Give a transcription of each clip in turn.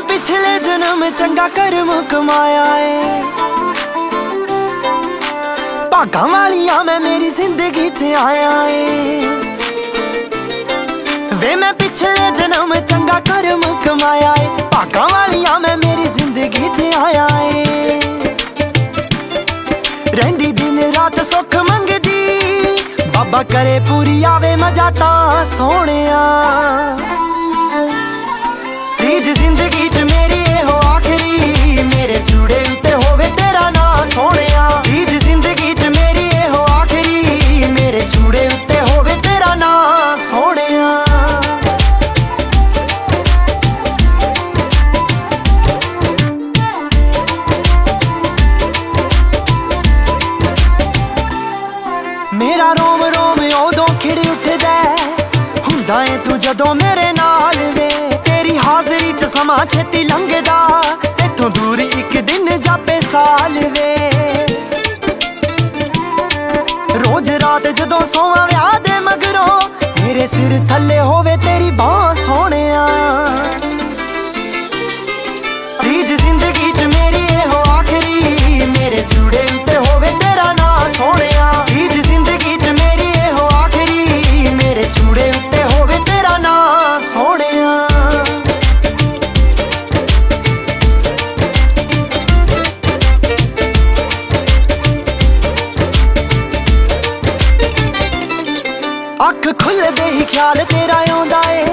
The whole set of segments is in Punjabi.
ਪਿਛਲੇ ਜਨਮ ਚੰਗਾ ਕਰਮ ਕਮਾਇਆ ਏ। ਭਾਗਾਂ ਵਾਲੀਆਂ ਮੈਂ ਮੇਰੀ ਜ਼ਿੰਦਗੀ 'ਚ ਆਇਆ ਏ। ਵੇ ਮੈਂ ਪਿਛਲੇ ਜਨਮ ਚੰਗਾ ਕਰਮ ਕਮਾਇਆ ਏ। ਭਾਗਾਂ ਵਾਲੀਆਂ ਮੈਂ ਮੇਰੀ ਜ਼ਿੰਦਗੀ 'ਚ ਆਇਆ ਏ। ਰਹਿੰਦੀ ਦਿਨ ਰਾਤ ਸੁੱਖ ਮੰਗਦੀ। ਬਾਬਾ ਕਰੇ ਪੂਰੀ ਆਵੇ ਮਜਾ ਤਾਂ ਸੋਹਣਿਆ। ਮੇਰਾ ਰੋਮ ਰੋਮ ਉਦੋਂ ਖਿੜ ਉੱਠਦਾ ਹੁੰਦਾ ਏ ਤੂੰ ਜਦੋਂ ਮੇਰੇ ਨਾਲ ਵੇ। ਤੇਰੀ ਹਾਜ਼ਰੀ 'ਚ ਸਮਾਂ ਛੇਤੀ ਲੰਘਦਾ। ਇੱਥੋਂ ਦੂਰ ਇੱਕ ਦਿਨ ਜਾਪੇ ਸਾਲ ਵੇ। ਰੋਜ਼ ਰਾਤ ਜਦੋਂ ਸੋਵਾਂ ਵਿਆਹ ਦੇ ਮਗਰੋਂ, ਮੇਰੇ ਸਿਰ ਥੱਲੇ ਹੋਵੇ ਤੇਰੀ ਅੱਖ ਖੁੱਲਦੇ ਹੀ ਖਿਆਲ ਤੇਰਾ ਆਉਂਦਾ ਏ।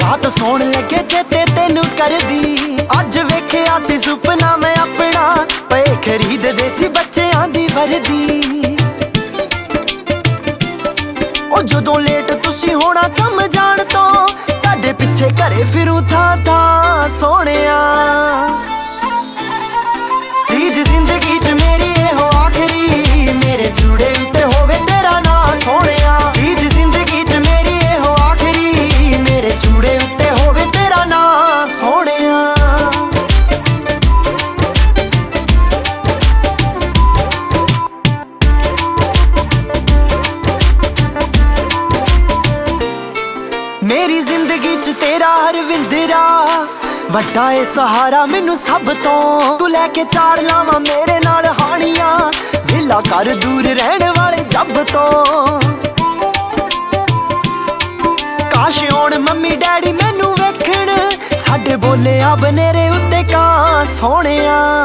ਰਾਤ ਸੌਣ ਲੱਗੇ ਚੇਤੇ ਤੈਨੂੰ ਕਰਦੀ। ਅੱਜ ਵੇਖਿਆ ਸੀ ਸੁਪਨਾ ਮੈਂ ਆਪਣਾ, ਪਏ ਖਰੀਦਦੇ ਸੀ ਬੱਚਿਆਂ ਦੀ ਵਰਦੀ। ਉਹ ਜਦੋਂ ਲੇਟ ਤੁਸੀਂ ਹੋਣਾ ਕੰਮ ਜਾਣ ਤੋਂ, ਤੁਹਾਡੇ ਪਿੱਛੇ ਘਰੇ ਫਿਰੂ ਥਾਂ ਥਾਂ ਸੋਹਣਿਆ। ਰੀਜ ਜ਼ਿੰਦਗੀ 'ਚ ਜ਼ਿੰਦਗੀ 'ਚ ਤੇਰਾ ਹਰਵਿੰਦਰਾ ਵੱਡਾ ਏ ਸਹਾਰਾ ਮੈਨੂੰ ਸਭ ਤੋਂ। ਤੂੰ ਲੈ ਕੇ ਚਾਰ ਲਾਵਾਂ ਮੇਰੇ ਨਾਲ ਹਾਣੀਆਂ। ਵੇਲਾ ਕਰ ਦੂਰ ਰਹਿਣ ਵਾਲੇ ਜੱਬ ਤੋਂ। ਕਾਸ਼ ਹੋਣ ਮੰਮੀ ਡੈਡੀ ਮੈਨੂੰ ਵੇਖਣ। ਸਾਡੇ ਬੋਲੇ ਆ ਬਨੇਰੇ ਉੱਤੇ ਕਾਂ ਸੋਹਣਿਆ।